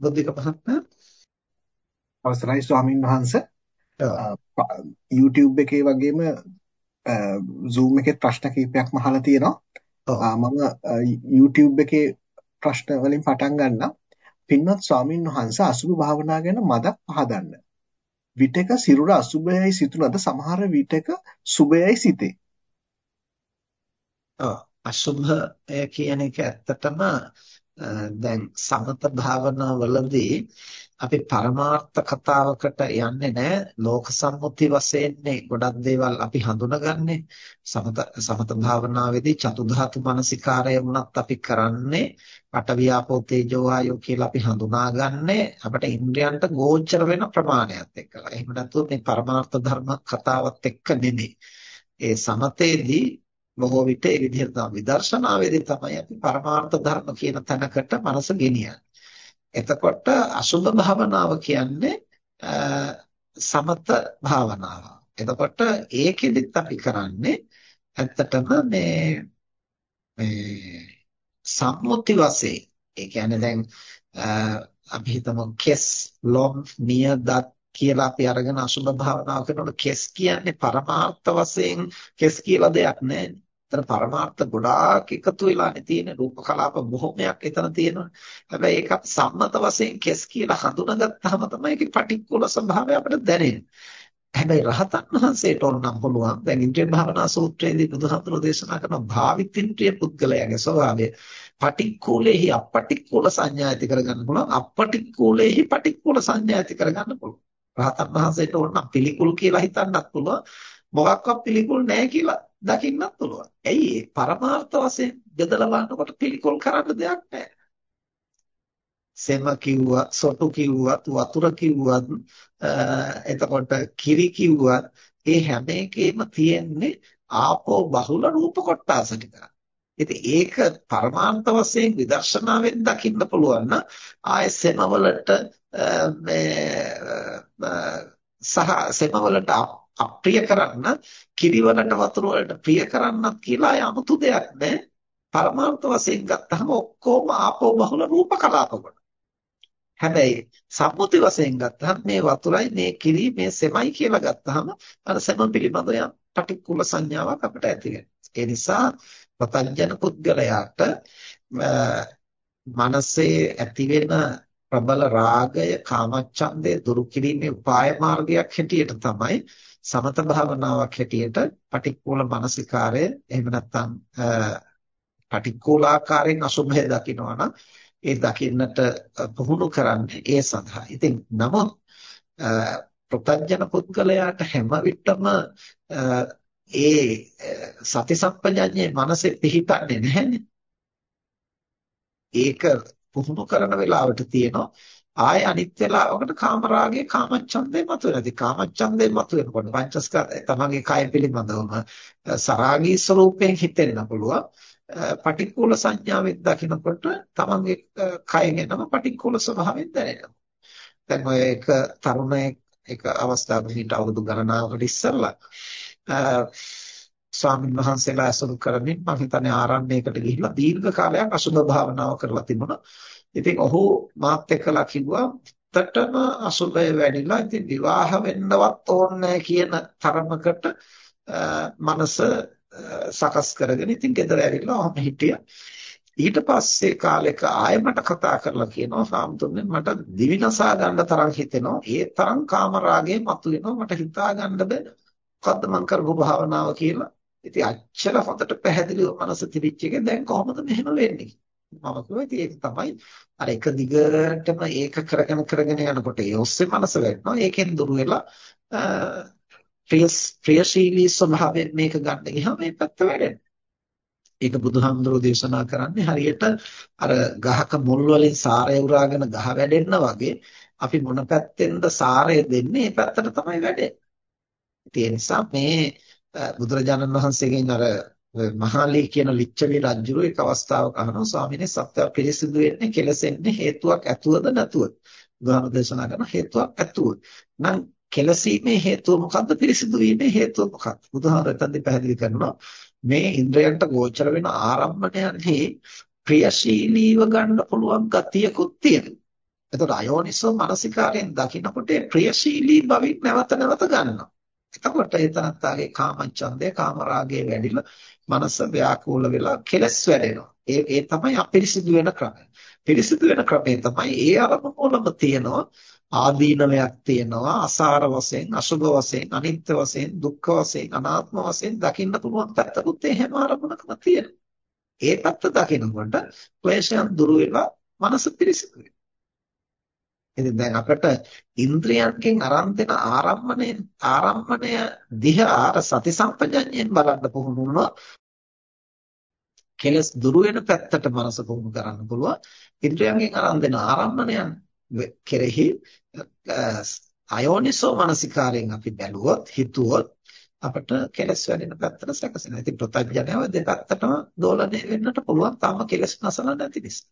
බුද්ධික මහත්මයා අවසරයි ස්වාමින් වහන්සේ. YouTube එකේ වගේම Zoom එකේ ප්‍රශ්න කිහිපයක්ම අහලා තියෙනවා. මම YouTube එකේ ප්‍රශ්න වලින් පටන් ගන්නම්. පින්වත් ස්වාමින් වහන්සේ අසුභ භාවනා ගැන මදක් පහදන්න. විටක සිරුර අසුභයයි සිතුනද සමහර විටක සුභයයි සිතේ. අසුභ කියන එක ඇත්තටම දැන් සමත භාවනාවලදී අපි පරමාර්ථ කතාවකට යන්නේ නැහැ ලෝක සම්මුති වශයෙන්නේ ගොඩක් දේවල් අපි හඳුනගන්නේ සමත සමත භාවනාවේදී චතුධාතු මනසිකාරය වුණත් අපි කරන්නේ පටවියාපෝ තේජෝ ආයෝ කියලා අපි හඳුනාගන්නේ අපිට ඉන්ද්‍රයන්ට ගෝචර වෙන ප්‍රමාණයත් එක්කලා. එහෙම නැත්නම් මේ පරමාර්ථ ධර්ම කතාවත් එක්ක නෙමෙයි. ඒ සමතේදී බොහෝ විට ඒ විදිහට තමයි විදර්ශනාවේදී තමයි අපි පරමාර්ථ ධර්ම කියන තැනකට මනස ගෙනියන්නේ. එතකොට අසුභ භාවනාව කියන්නේ සමත භාවනාව. එතකොට ඒකෙදිත් අපි කරන්නේ ඇත්තටම මේ මේ සම්මුති වශයෙන් ඒ කියන්නේ දැන් අපි හිතමු කෙස් ලොම් නිය දත් කියලා අපි අරගෙන අසුභ භාවනාව කරනකොට කෙස් කියන්නේ පරමාර්ථ වශයෙන් කෙස් කියලා දෙයක් නැහැ. එතන පරමාර්ථ ගොඩාක් එකතු වෙලානේ තියෙන රූප කලාප බොහොමයක් එතන තියෙනවා. හැබැයි ඒක සම්මත වශයෙන් කෙස් කියලා හඳුනාගත්තාම තමයි ඒකේ පටික්කුල ස්වභාවය අපිට දැනෙන්නේ. හැබැයි රහතන් වහන්සේට ඕනනම් පුළුවන්. දැන් ඉන්ද්‍රිය භාවනා සූත්‍රයේදී බුදුහාමුදුරෝ දේශනා කරන භාවිතින්ද්‍රිය පුද්ගලයාගේ ස්වභාවය පටික්කුලේහි අපටික්කුල සංඥා ඇති කරගන්න පුළුවන්. අපටික්කුලේහි පටික්කුල සංඥා ඇති කරගන්න පුළුවන්. රහතන් වහන්සේට ඕනනම් පිළිකුල් කියලා හිතන්නත් පුළුවන්. මොකක්වත් පිළිකුල් නැහැ කියලා දකින්නත් පුළුවන්. ඇයි ඒ පරමාර්ථ වශයෙන් බෙදලා බලනකොට පිළිකොල් කරන්න දෙයක් නැහැ. සෙම කිව්වත්, සොටු කිව්වත්, වතුර කිව්වත්, එතකොට කිරි කිව්වත් ඒ හැම එකෙම තියෙන්නේ ආපෝ බහුල රූප කොටස ටික. ඉතින් ඒක පරමාර්ථ වශයෙන් විදර්ශනාවෙන් දකින්න පුළුවන් නම් ආය සෙමවලට මේ සහ සෙමවලට අප්‍රිය කරන්න කිරිවලට වතුර වලට ප්‍රිය කරන්නත් කියලා 아무තු දෙයක් නැහැ. පරමාර්ථ වශයෙන් ගත්තහම ඔක්කොම ආපෝ බහුල රූප කලාප කොට. හැබැයි සම්මුති වශයෙන් ගත්තහම මේ වතුරයි මේ කිරි මේ සෙමයි කියලා ගත්තහම අර සෙම පිළිබඳ යම් පටික්කුල සංඥාවක් අපිට ඇති ඒ නිසා පතංජන පුද්ගලයාට මනසේ ඇති වෙන ප්‍රබල රාගය කාමච්ඡන්දය දුරු කිරීමේ උපාය මාර්ගයක් හැටියට තමයි සමත භාවනාවක් හැටියට පටික්කුල මානසිකාරය එහෙම නැත්නම් පටික්කුලාකාරයෙන් අසුභය දකිනවා නම් ඒ දකින්නට පුහුණු කරන්නේ ඒ සඳහා. ඉතින් නමුත් ප්‍රත්‍යජන පුද්ගලයාට හැම විටම ඒ සති සම්පජඤ්ඤේ මනසේ පිහිටන්නේ නැහැනේ. ඒක පුහුණු කරන වෙලාවට තියෙනවා ආය අනිත් වෙලාවකට කාමරාගේ කාමච්ඡන්දේ මතුවෙනවා. ඉතින් කාමච්ඡන්දේ මතුවෙනකොට පංචස්කන්ධය තමගේ කය පිළිබඳවම සරාගී ස්වરૂපයෙන් හිතෙන්න පුළුවන්. පටික්කුල සංඥාවෙන් දකිනකොට තමන්ගේ කය ගැනම පටික්කුල ස්වභාවයෙන් දැනෙනවා. දැන් ඔය එක තරුණයෙක් එක අවස්ථාවක හිට අවුරුදු ගණනාවකට ඉස්සෙල්ලා ස්වාමීන් වහන්සේලා අසුරු කරමින් මම හිතන්නේ ආරණ්‍යයකට ගිහිල්ලා දීර්ඝ කාලයක් අසුභ භාවනාව කරලා තිබුණා. ඉතින් ඔහු මාත් එක්කලා කිව්වා ඇත්තටම අසුබය වැඩිලා ඉතින් විවාහ වෙන්නවත් ඕනේ කියන තරමකට මනස සකස් කරගෙන ඉතින් ගෙදර ඇවිල්ලා ඔහම හිටියා. ඊට පස්සේ කාලෙක ආයෙ මට කතා කරලා කියනවා සාම්තුන්නේ මට දිවිනසා ගන්න තරම් හිතෙනවා. ඒ තරම් කාමරාගේ මතුවෙනවා. මට හිතා ගන්න බෑ. මොකද්ද මං කරපු භාවනාව කියලා? ඉතින් අච්චර හොඳට පැහැදිලිව මනස තිබිච්ච එක දැන් කොහොමද මෙහෙම වෙන්නේ? මම කිව්වා ඉතින් ඒක තමයි අර එක දිගටම ඒක කරගෙන කරගෙන යනකොට ඒ ඔස්සේ මනස වෙනවා ඒකෙන් දුර වෙලා ප්‍රිය ප්‍රියශීලී ස්වභාවයෙන් මේක ගන්න ගියාම මේ පැත්ත වැඩෙනවා. ඒක බුදුහාමුදුරෝ දේශනා කරන්නේ හරියට අර ගහක මුල් වලින් සාරය උරාගෙන ගහ වැඩෙන්න වගේ අපි මොන පැත්තෙන්ද සාරය දෙන්නේ ඒ පැත්තට තමයි වැඩෙන්නේ. ඒ නිසා මේ බුදුරජාණන් වහන්සේගෙන් අර මහාලී කියන ලිච්ඡවි රජුරු එක අවස්ථාවක අහනවා ස්වාමීනි සත්‍ය පිරිසිදු වෙන්නේ කෙලසෙන්නේ හේතුවක් ඇතුවද නැතුවද? බුදුහාම දේශනා කරන හේතුවක් ඇතුව නම් කෙලසීමේ හේතුව මොකද්ද? පිරිසිදු වීමේ හේතුව මොකක්ද බුදුහාම එතනදී පැහැදිලි කරනවා මේ ඉන්ද්‍රයන්ට ගෝචර වෙන ආරම්භණයන්හි ක්‍රියාශීලීව ගන්න පුළුවන් ගතියකුත් තියෙනවා. එතකොට අයෝනිසෝ මනසිකාරයෙන් දකිනකොට ප්‍රියශීලී බවින් නැවත නැවත ගන්නවා. එතකොට ඒ තනත්තාගේ කාමච්ඡන්දය කාමරාගය වැඩිලා මනස ව්‍යාකූල වෙලා කෙලස් වැඩෙනවා. ඒ ඒ තමයි අපිරිසිදු වෙන ක්‍රමය. පිරිසිදු වෙන ක්‍රමය තමයි ඒ අරමුණ වලම තියෙනවා ආදීනවයක් තියෙනවා අසාර වශයෙන් අසුභ වශයෙන් අනිත්‍ය වශයෙන් දුක්ඛ වශයෙන් අනාත්ම වශයෙන් දකින්න පුළුවන් පැත්තකුත් ඒ හැම අරමුණකම තියෙනවා. ඒ පැත්ත දකිනකොට ක්ලේශයන් දුරු වෙලා මනස පිරිසිදු වෙනවා. ඉතින් දැන් අපිට ඉන්ද්‍රියන්ගෙන් අරන් දෙන ආරම්මණය ආරම්මණය දිහා සති සම්පජඤ්ඤයෙන් බලන්න පුහුණු වුණොත් කෙලස් දුරු වෙන පැත්තට මනස පුහුණු කරන්න පුළුවන්. ඉන්ද්‍රියන්ගෙන් අරන් දෙන ආරම්මණයන් කෙරෙහි අයෝනිසෝ මනසිකාරයෙන් අපි බැලුවොත් හිතුවොත් අපිට කෙලස් වැඩෙන පැත්තට සැකසෙනවා. ඉතින් ප්‍රත්‍යඥයව දෙපැත්තටම දෝලණය වෙන්නට පුළුවන් තාම කෙලස් නැසලා නැති නිසා.